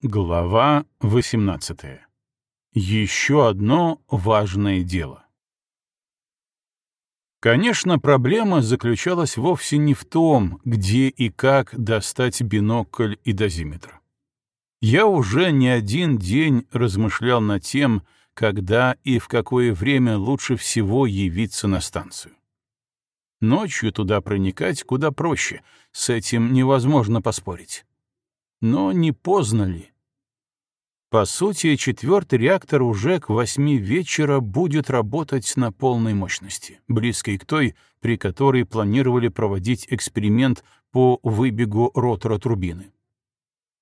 Глава 18. Еще одно важное дело. Конечно, проблема заключалась вовсе не в том, где и как достать бинокль и дозиметр. Я уже не один день размышлял над тем, когда и в какое время лучше всего явиться на станцию. Ночью туда проникать куда проще, с этим невозможно поспорить. Но не поздно ли? По сути, четвертый реактор уже к восьми вечера будет работать на полной мощности, близкой к той, при которой планировали проводить эксперимент по выбегу ротора турбины.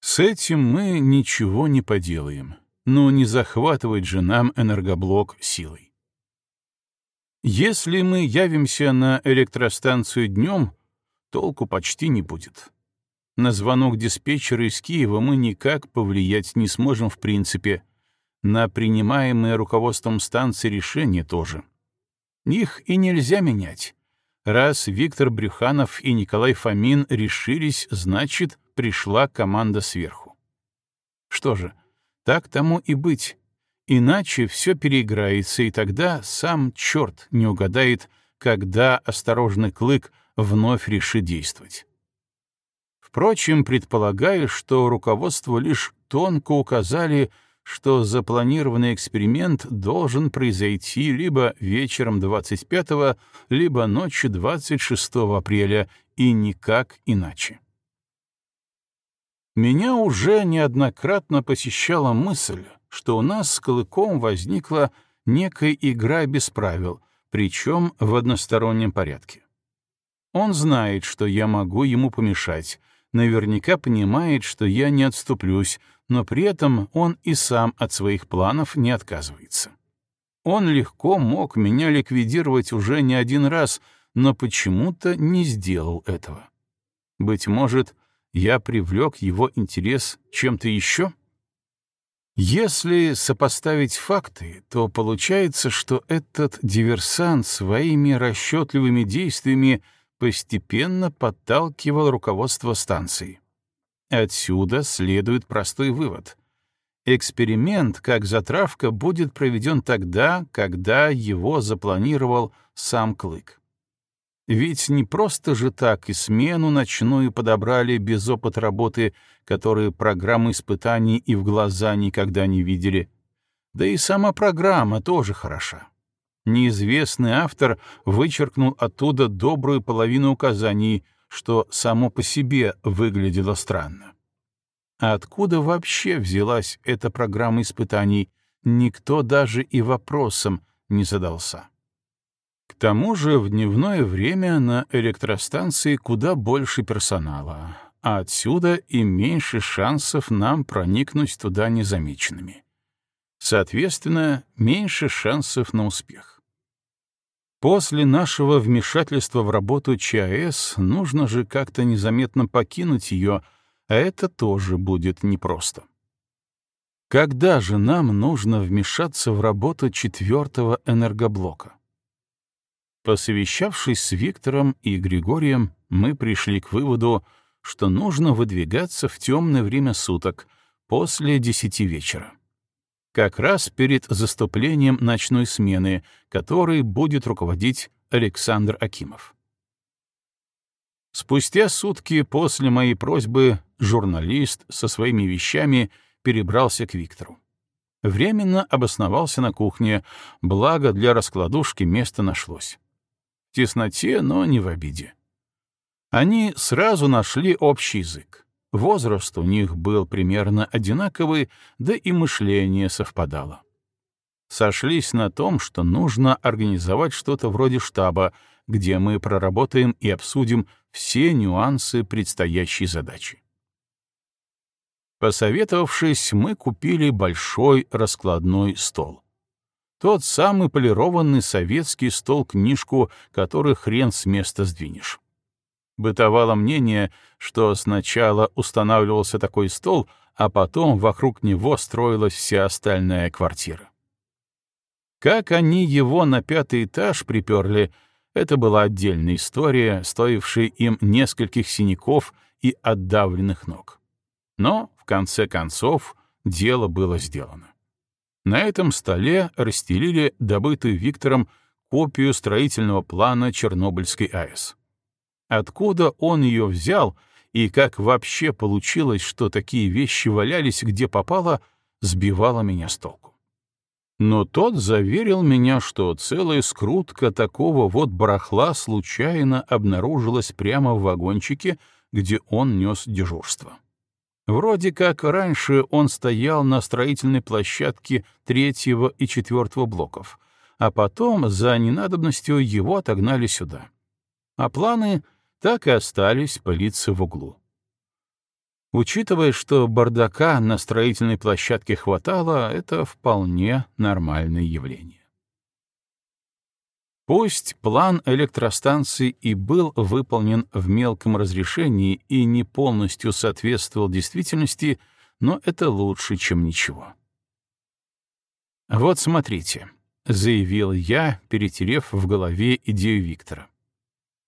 С этим мы ничего не поделаем, но не захватывать же нам энергоблок силой. Если мы явимся на электростанцию днем, толку почти не будет. На звонок диспетчера из Киева мы никак повлиять не сможем в принципе. На принимаемые руководством станции решения тоже. Их и нельзя менять. Раз Виктор Брюханов и Николай Фомин решились, значит, пришла команда сверху. Что же, так тому и быть. Иначе все переиграется, и тогда сам черт не угадает, когда осторожный клык вновь решит действовать. Впрочем, предполагаю, что руководство лишь тонко указали, что запланированный эксперимент должен произойти либо вечером 25 либо ночью 26 апреля, и никак иначе. Меня уже неоднократно посещала мысль, что у нас с Клыком возникла некая игра без правил, причем в одностороннем порядке. Он знает, что я могу ему помешать, наверняка понимает, что я не отступлюсь, но при этом он и сам от своих планов не отказывается. Он легко мог меня ликвидировать уже не один раз, но почему-то не сделал этого. Быть может, я привлек его интерес чем-то еще? Если сопоставить факты, то получается, что этот диверсант своими расчетливыми действиями постепенно подталкивал руководство станции. Отсюда следует простой вывод. Эксперимент как затравка будет проведен тогда, когда его запланировал сам Клык. Ведь не просто же так и смену ночную подобрали без опыта работы, которые программы испытаний и в глаза никогда не видели. Да и сама программа тоже хороша неизвестный автор вычеркнул оттуда добрую половину указаний, что само по себе выглядело странно. А откуда вообще взялась эта программа испытаний, никто даже и вопросом не задался. К тому же в дневное время на электростанции куда больше персонала, а отсюда и меньше шансов нам проникнуть туда незамеченными. Соответственно, меньше шансов на успех. После нашего вмешательства в работу ЧАЭС нужно же как-то незаметно покинуть ее, а это тоже будет непросто. Когда же нам нужно вмешаться в работу четвертого энергоблока? Посовещавшись с Виктором и Григорием, мы пришли к выводу, что нужно выдвигаться в темное время суток, после десяти вечера как раз перед заступлением ночной смены, которой будет руководить Александр Акимов. Спустя сутки после моей просьбы журналист со своими вещами перебрался к Виктору. Временно обосновался на кухне, благо для раскладушки место нашлось. В тесноте, но не в обиде. Они сразу нашли общий язык. Возраст у них был примерно одинаковый, да и мышление совпадало. Сошлись на том, что нужно организовать что-то вроде штаба, где мы проработаем и обсудим все нюансы предстоящей задачи. Посоветовавшись, мы купили большой раскладной стол. Тот самый полированный советский стол-книжку, который хрен с места сдвинешь. Бытовало мнение, что сначала устанавливался такой стол, а потом вокруг него строилась вся остальная квартира. Как они его на пятый этаж приперли, это была отдельная история, стоившая им нескольких синяков и отдавленных ног. Но, в конце концов, дело было сделано. На этом столе расстелили добытую Виктором копию строительного плана Чернобыльской АЭС. Откуда он ее взял и как вообще получилось, что такие вещи валялись где попало, сбивало меня с толку. Но тот заверил меня, что целая скрутка такого вот барахла случайно обнаружилась прямо в вагончике, где он нес дежурство. Вроде как раньше он стоял на строительной площадке третьего и четвертого блоков, а потом за ненадобностью его отогнали сюда. А планы так и остались пылиться в углу. Учитывая, что бардака на строительной площадке хватало, это вполне нормальное явление. Пусть план электростанции и был выполнен в мелком разрешении и не полностью соответствовал действительности, но это лучше, чем ничего. «Вот смотрите», — заявил я, перетерев в голове идею Виктора.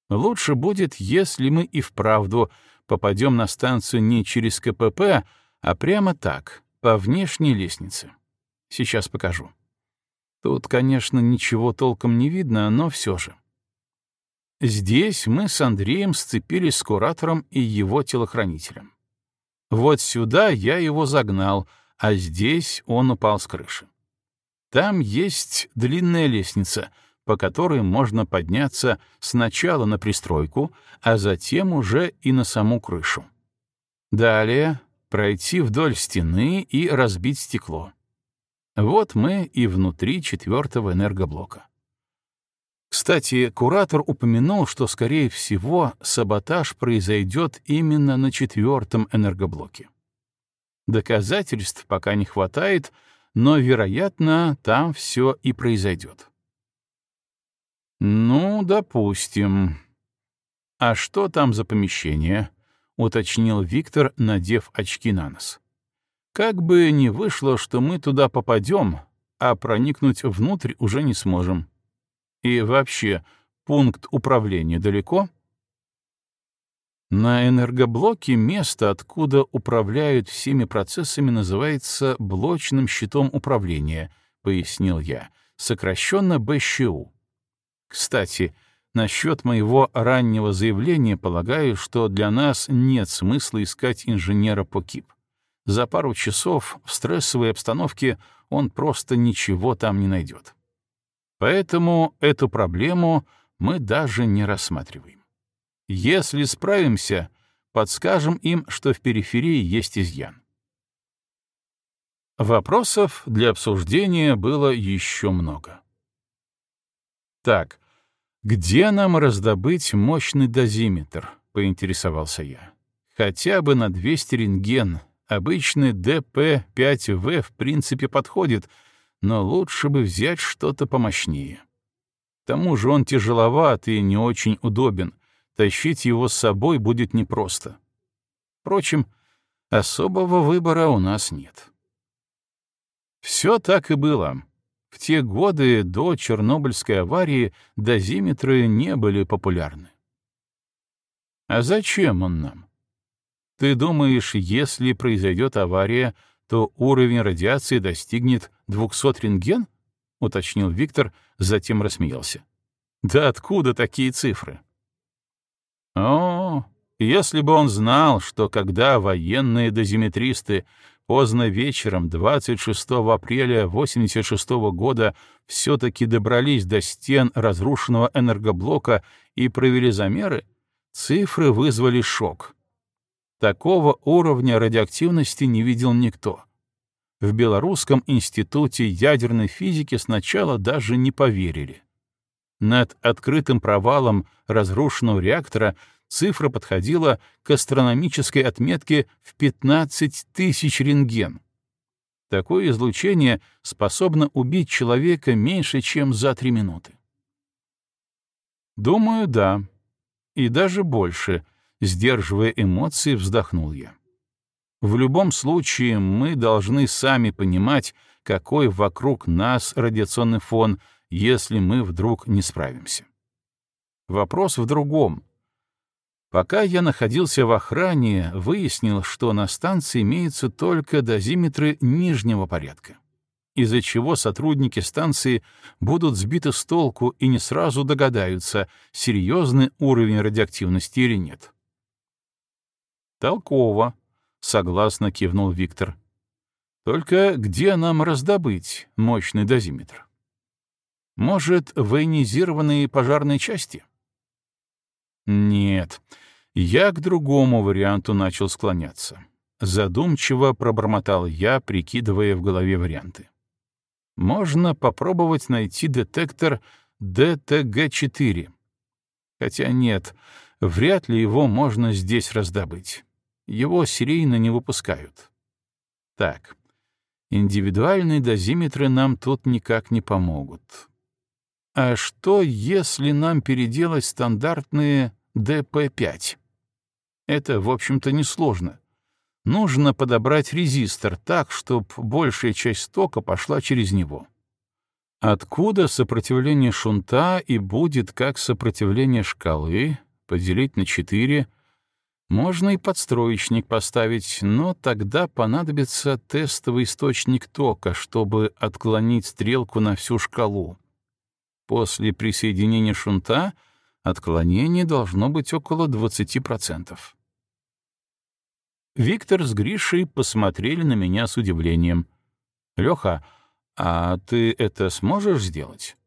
«Лучше будет, если мы и вправду попадем на станцию не через КПП, а прямо так, по внешней лестнице. Сейчас покажу». Тут, конечно, ничего толком не видно, но все же. Здесь мы с Андреем сцепились с куратором и его телохранителем. Вот сюда я его загнал, а здесь он упал с крыши. Там есть длинная лестница, по которой можно подняться сначала на пристройку, а затем уже и на саму крышу. Далее пройти вдоль стены и разбить стекло. Вот мы и внутри четвертого энергоблока. Кстати, куратор упомянул, что, скорее всего, саботаж произойдет именно на четвертом энергоблоке. Доказательств пока не хватает, но, вероятно, там все и произойдет. «Ну, допустим. А что там за помещение?» — уточнил Виктор, надев очки на нос. Как бы ни вышло, что мы туда попадем, а проникнуть внутрь уже не сможем. И вообще, пункт управления далеко? На энергоблоке место, откуда управляют всеми процессами, называется блочным щитом управления, пояснил я, сокращенно БЩУ. Кстати, насчет моего раннего заявления полагаю, что для нас нет смысла искать инженера по КИП. За пару часов в стрессовой обстановке он просто ничего там не найдет. Поэтому эту проблему мы даже не рассматриваем. Если справимся, подскажем им, что в периферии есть изъян. Вопросов для обсуждения было еще много. Так, где нам раздобыть мощный дозиметр, поинтересовался я. Хотя бы на 200 рентген, Обычный ДП-5В в принципе подходит, но лучше бы взять что-то помощнее. К тому же он тяжеловат и не очень удобен, тащить его с собой будет непросто. Впрочем, особого выбора у нас нет. Все так и было. В те годы до Чернобыльской аварии дозиметры не были популярны. А зачем он нам? Ты думаешь, если произойдет авария, то уровень радиации достигнет 200 рентген? — уточнил Виктор, затем рассмеялся. «Да откуда такие цифры?» «О, если бы он знал, что когда военные дозиметристы поздно вечером 26 апреля 86 года все-таки добрались до стен разрушенного энергоблока и провели замеры, цифры вызвали шок. Такого уровня радиоактивности не видел никто. В Белорусском институте ядерной физики сначала даже не поверили. Над открытым провалом разрушенного реактора цифра подходила к астрономической отметке в 15 тысяч рентген. Такое излучение способно убить человека меньше, чем за три минуты. Думаю, да. И даже больше — Сдерживая эмоции, вздохнул я. В любом случае, мы должны сами понимать, какой вокруг нас радиационный фон, если мы вдруг не справимся. Вопрос в другом. Пока я находился в охране, выяснил, что на станции имеются только дозиметры нижнего порядка, из-за чего сотрудники станции будут сбиты с толку и не сразу догадаются, серьезный уровень радиоактивности или нет. «Толково», — согласно кивнул Виктор. «Только где нам раздобыть мощный дозиметр? Может, военизированные пожарные части?» Нет, я к другому варианту начал склоняться. Задумчиво пробормотал я, прикидывая в голове варианты. Можно попробовать найти детектор ДТГ-4. Хотя нет, вряд ли его можно здесь раздобыть. Его серийно не выпускают. Так, индивидуальные дозиметры нам тут никак не помогут. А что, если нам переделать стандартные ДП-5. Это, в общем-то, несложно. Нужно подобрать резистор так, чтобы большая часть тока пошла через него. Откуда сопротивление шунта и будет как сопротивление шкалы, поделить на 4, можно и подстроечник поставить, но тогда понадобится тестовый источник тока, чтобы отклонить стрелку на всю шкалу. После присоединения шунта — Отклонение должно быть около 20%. Виктор с Гришей посмотрели на меня с удивлением. «Лёха, а ты это сможешь сделать?»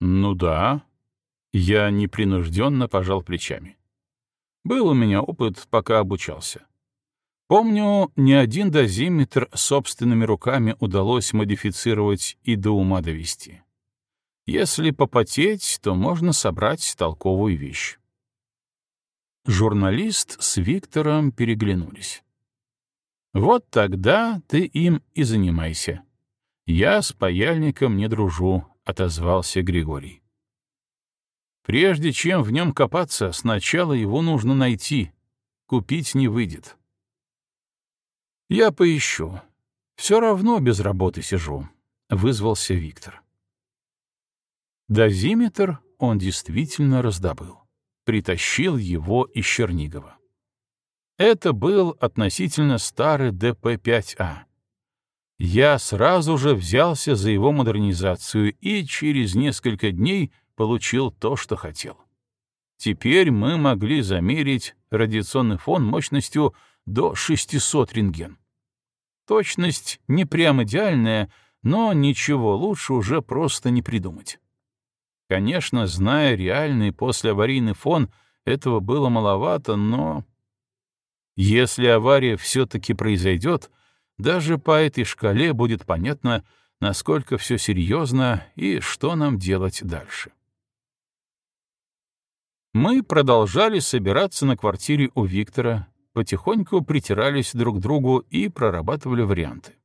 «Ну да». Я непринужденно пожал плечами. Был у меня опыт, пока обучался. Помню, ни один дозиметр собственными руками удалось модифицировать и до ума довести. Если попотеть, то можно собрать толковую вещь. Журналист с Виктором переглянулись. «Вот тогда ты им и занимайся. Я с паяльником не дружу», — отозвался Григорий. «Прежде чем в нем копаться, сначала его нужно найти. Купить не выйдет». «Я поищу. Все равно без работы сижу», — вызвался Виктор. Дозиметр он действительно раздобыл. Притащил его из Чернигова. Это был относительно старый ДП-5А. Я сразу же взялся за его модернизацию и через несколько дней получил то, что хотел. Теперь мы могли замерить радиационный фон мощностью до 600 рентген. Точность не прям идеальная, но ничего лучше уже просто не придумать. Конечно, зная реальный послеаварийный фон, этого было маловато, но... Если авария все-таки произойдет, даже по этой шкале будет понятно, насколько все серьезно и что нам делать дальше. Мы продолжали собираться на квартире у Виктора, потихоньку притирались друг к другу и прорабатывали варианты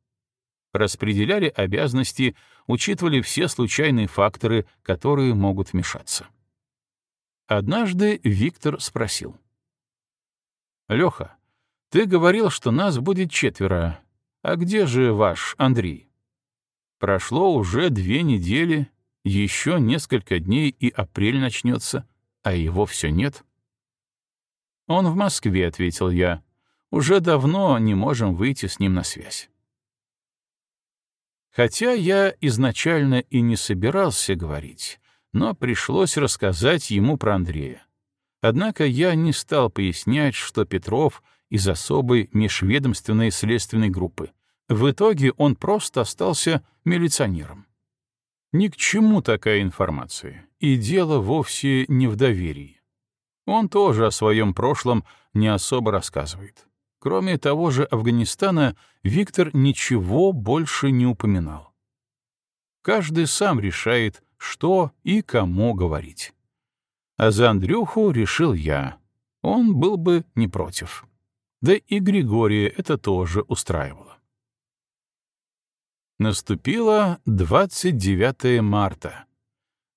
распределяли обязанности, учитывали все случайные факторы, которые могут вмешаться. Однажды Виктор спросил. «Лёха, ты говорил, что нас будет четверо. А где же ваш Андрей? Прошло уже две недели, еще несколько дней и апрель начнется, а его все нет». «Он в Москве», — ответил я. «Уже давно не можем выйти с ним на связь». Хотя я изначально и не собирался говорить, но пришлось рассказать ему про Андрея. Однако я не стал пояснять, что Петров из особой межведомственной следственной группы. В итоге он просто остался милиционером. Ни к чему такая информация, и дело вовсе не в доверии. Он тоже о своем прошлом не особо рассказывает. Кроме того же Афганистана, Виктор ничего больше не упоминал. Каждый сам решает, что и кому говорить. А за Андрюху решил я. Он был бы не против. Да и Григория это тоже устраивало. Наступило 29 марта.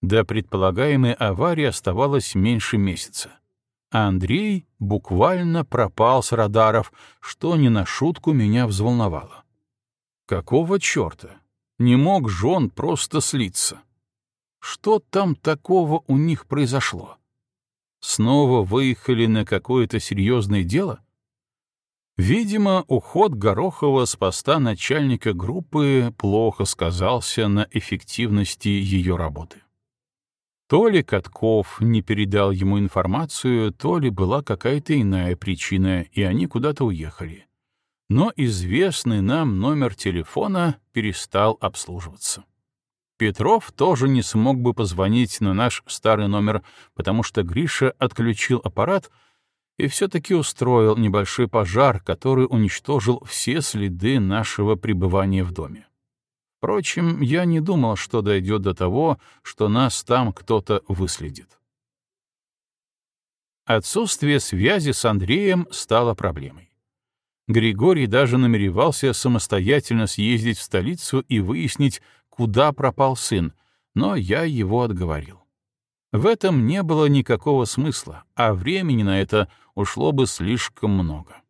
До предполагаемой аварии оставалось меньше месяца а Андрей буквально пропал с радаров, что не на шутку меня взволновало. Какого черта? Не мог же он просто слиться? Что там такого у них произошло? Снова выехали на какое-то серьезное дело? Видимо, уход Горохова с поста начальника группы плохо сказался на эффективности ее работы. То ли Катков не передал ему информацию, то ли была какая-то иная причина, и они куда-то уехали. Но известный нам номер телефона перестал обслуживаться. Петров тоже не смог бы позвонить на наш старый номер, потому что Гриша отключил аппарат — и все-таки устроил небольшой пожар, который уничтожил все следы нашего пребывания в доме. Впрочем, я не думал, что дойдет до того, что нас там кто-то выследит. Отсутствие связи с Андреем стало проблемой. Григорий даже намеревался самостоятельно съездить в столицу и выяснить, куда пропал сын, но я его отговорил. В этом не было никакого смысла, а времени на это ушло бы слишком много.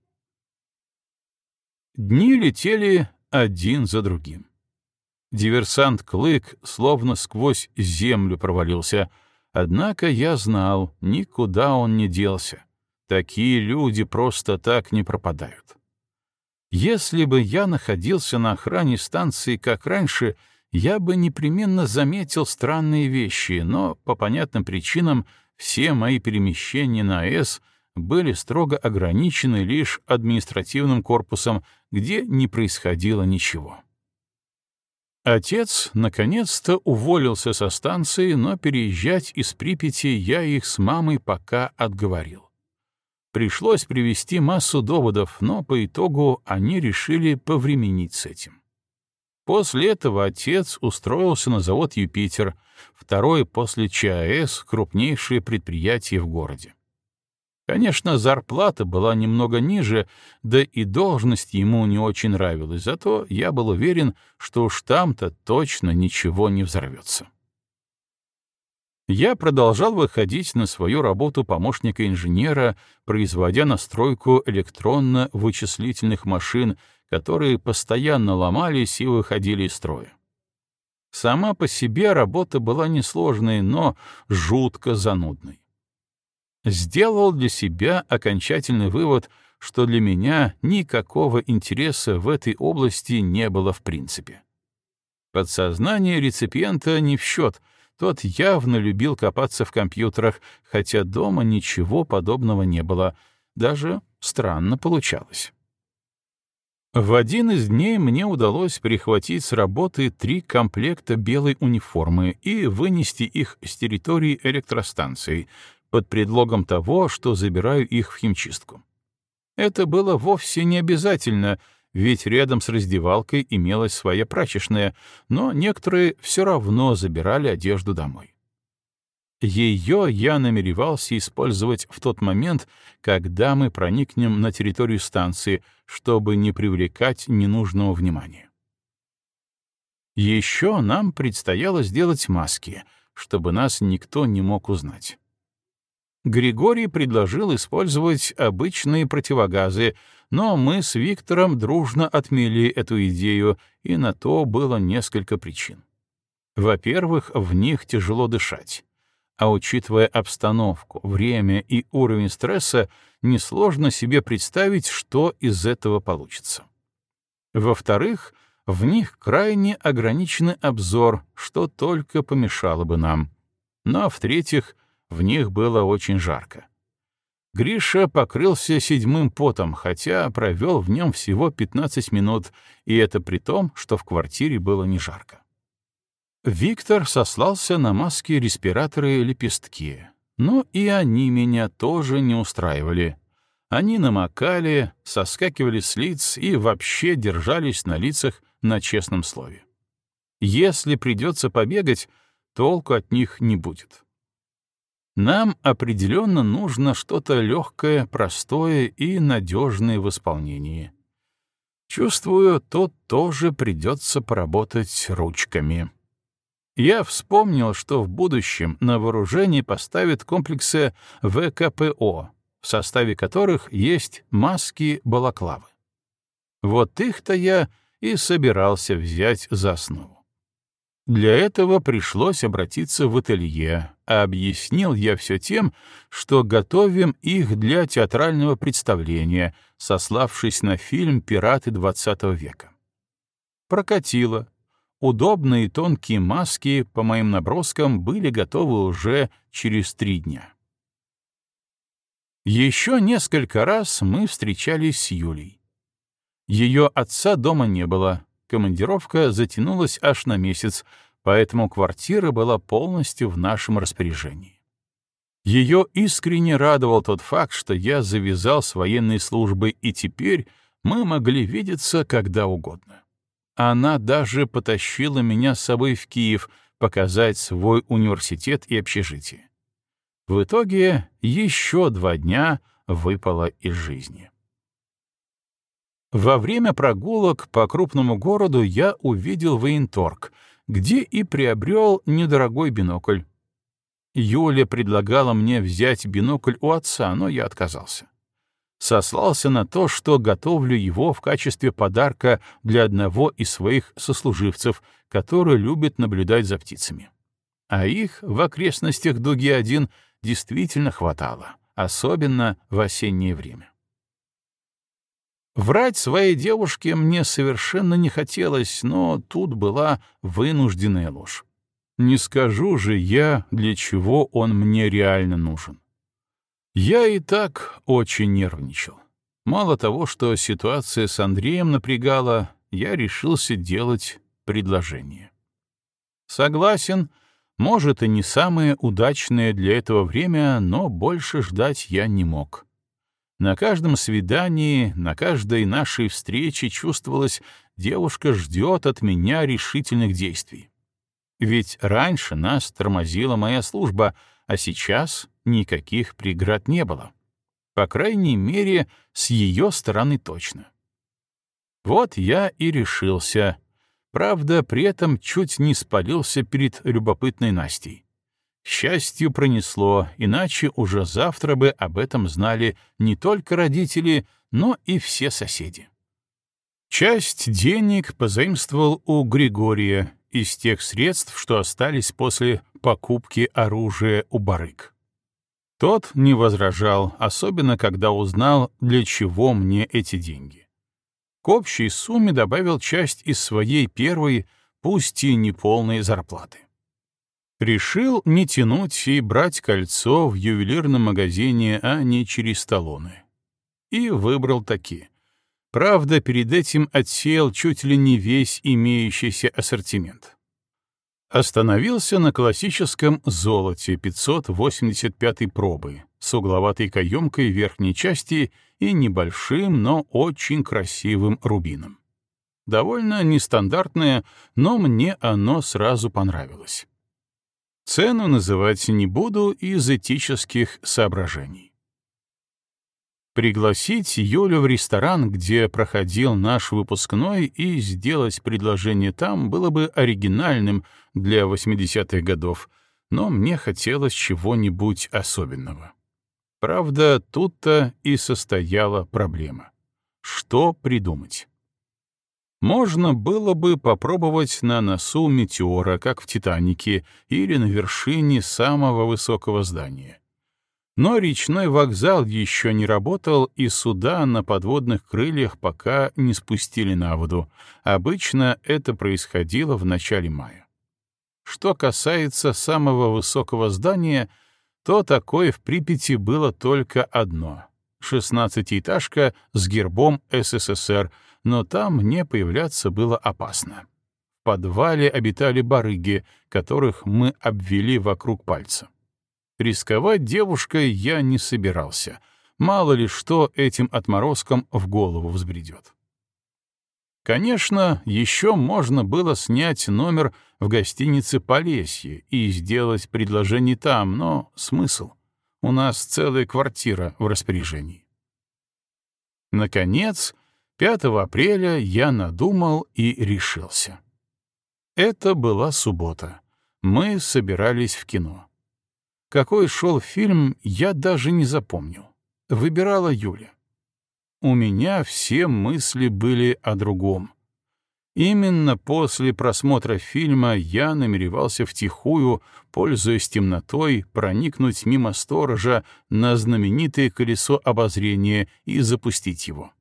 Дни летели один за другим. Диверсант Клык словно сквозь землю провалился, однако я знал, никуда он не делся. Такие люди просто так не пропадают. Если бы я находился на охране станции, как раньше, я бы непременно заметил странные вещи, но по понятным причинам все мои перемещения на АЭС были строго ограничены лишь административным корпусом, где не происходило ничего. Отец наконец-то уволился со станции, но переезжать из Припяти я их с мамой пока отговорил. Пришлось привести массу доводов, но по итогу они решили повременить с этим. После этого отец устроился на завод «Юпитер», второй после ЧАЭС крупнейшее предприятие в городе. Конечно, зарплата была немного ниже, да и должность ему не очень нравилась, зато я был уверен, что уж там-то точно ничего не взорвется. Я продолжал выходить на свою работу помощника инженера, производя настройку электронно-вычислительных машин которые постоянно ломались и выходили из строя. Сама по себе работа была несложной, но жутко занудной. Сделал для себя окончательный вывод, что для меня никакого интереса в этой области не было в принципе. Подсознание реципиента не в счет, тот явно любил копаться в компьютерах, хотя дома ничего подобного не было, даже странно получалось. В один из дней мне удалось прихватить с работы три комплекта белой униформы и вынести их с территории электростанции под предлогом того, что забираю их в химчистку. Это было вовсе не обязательно, ведь рядом с раздевалкой имелась своя прачечная, но некоторые все равно забирали одежду домой. Ее я намеревался использовать в тот момент, когда мы проникнем на территорию станции, чтобы не привлекать ненужного внимания. Еще нам предстояло сделать маски, чтобы нас никто не мог узнать. Григорий предложил использовать обычные противогазы, но мы с Виктором дружно отмели эту идею, и на то было несколько причин. Во-первых, в них тяжело дышать а учитывая обстановку, время и уровень стресса, несложно себе представить, что из этого получится. Во-вторых, в них крайне ограниченный обзор, что только помешало бы нам. Ну а в-третьих, в них было очень жарко. Гриша покрылся седьмым потом, хотя провел в нем всего 15 минут, и это при том, что в квартире было не жарко. Виктор сослался на маски, респираторы, лепестки. Но и они меня тоже не устраивали. Они намокали, соскакивали с лиц и вообще держались на лицах на честном слове. Если придется побегать, толку от них не будет. Нам определенно нужно что-то легкое, простое и надежное в исполнении. Чувствую, тут тоже придется поработать ручками. Я вспомнил, что в будущем на вооружение поставят комплексы ВКПО, в составе которых есть маски-балаклавы. Вот их-то я и собирался взять за основу. Для этого пришлось обратиться в ателье, а объяснил я все тем, что готовим их для театрального представления, сославшись на фильм «Пираты XX века». Прокатило. Удобные тонкие маски, по моим наброскам, были готовы уже через три дня. Еще несколько раз мы встречались с Юлей. Ее отца дома не было, командировка затянулась аж на месяц, поэтому квартира была полностью в нашем распоряжении. Ее искренне радовал тот факт, что я завязал с военной службой, и теперь мы могли видеться когда угодно. Она даже потащила меня с собой в Киев показать свой университет и общежитие. В итоге еще два дня выпало из жизни. Во время прогулок по крупному городу я увидел военторг, где и приобрел недорогой бинокль. Юля предлагала мне взять бинокль у отца, но я отказался. Сослался на то, что готовлю его в качестве подарка для одного из своих сослуживцев, который любит наблюдать за птицами. А их в окрестностях Дуги-1 действительно хватало, особенно в осеннее время. Врать своей девушке мне совершенно не хотелось, но тут была вынужденная ложь. Не скажу же я, для чего он мне реально нужен. Я и так очень нервничал. Мало того, что ситуация с Андреем напрягала, я решился делать предложение. Согласен, может, и не самое удачное для этого время, но больше ждать я не мог. На каждом свидании, на каждой нашей встрече чувствовалось, девушка ждет от меня решительных действий. Ведь раньше нас тормозила моя служба, а сейчас никаких преград не было. По крайней мере, с ее стороны точно. Вот я и решился. Правда, при этом чуть не спалился перед любопытной Настей счастью пронесло, иначе уже завтра бы об этом знали не только родители, но и все соседи. Часть денег позаимствовал у Григория из тех средств, что остались после покупки оружия у барык. Тот не возражал, особенно когда узнал, для чего мне эти деньги. К общей сумме добавил часть из своей первой, пусть и неполной зарплаты. Решил не тянуть и брать кольцо в ювелирном магазине, а не через талоны. И выбрал такие. Правда, перед этим отсеял чуть ли не весь имеющийся ассортимент. Остановился на классическом золоте 585 пробы с угловатой каемкой верхней части и небольшим, но очень красивым рубином. Довольно нестандартное, но мне оно сразу понравилось. Цену называть не буду из этических соображений. Пригласить Юлю в ресторан, где проходил наш выпускной, и сделать предложение там было бы оригинальным для 80-х годов, но мне хотелось чего-нибудь особенного. Правда, тут-то и состояла проблема. Что придумать? Можно было бы попробовать на носу метеора, как в «Титанике», или на вершине самого высокого здания. Но речной вокзал еще не работал, и суда на подводных крыльях пока не спустили на воду. Обычно это происходило в начале мая. Что касается самого высокого здания, то такое в Припяти было только одно — шестнадцатиэтажка с гербом СССР — но там мне появляться было опасно. В подвале обитали барыги, которых мы обвели вокруг пальца. Рисковать девушкой я не собирался. Мало ли что этим отморозкам в голову взбредет. Конечно, еще можно было снять номер в гостинице Полесье и сделать предложение там, но смысл? У нас целая квартира в распоряжении. Наконец, 5 апреля я надумал и решился. Это была суббота. Мы собирались в кино. Какой шел фильм, я даже не запомнил. Выбирала Юля. У меня все мысли были о другом. Именно после просмотра фильма я намеревался втихую, пользуясь темнотой, проникнуть мимо сторожа на знаменитое колесо обозрения и запустить его.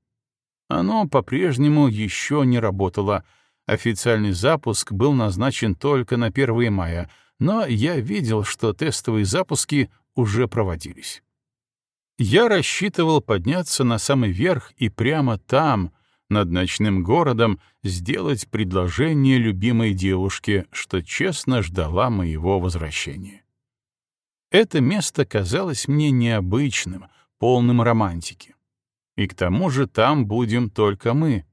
Оно по-прежнему еще не работало. Официальный запуск был назначен только на 1 мая, но я видел, что тестовые запуски уже проводились. Я рассчитывал подняться на самый верх и прямо там, над ночным городом, сделать предложение любимой девушке, что честно ждала моего возвращения. Это место казалось мне необычным, полным романтики. И к тому же там будем только мы.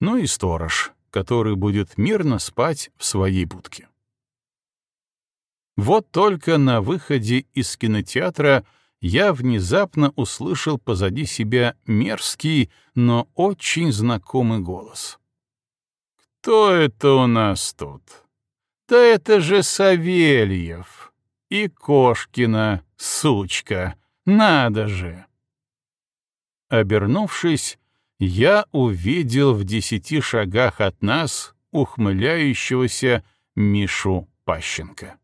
Ну и сторож, который будет мирно спать в своей будке. Вот только на выходе из кинотеатра — я внезапно услышал позади себя мерзкий, но очень знакомый голос. «Кто это у нас тут?» «Да это же Савельев и Кошкина, сучка, надо же!» Обернувшись, я увидел в десяти шагах от нас ухмыляющегося Мишу Пащенко.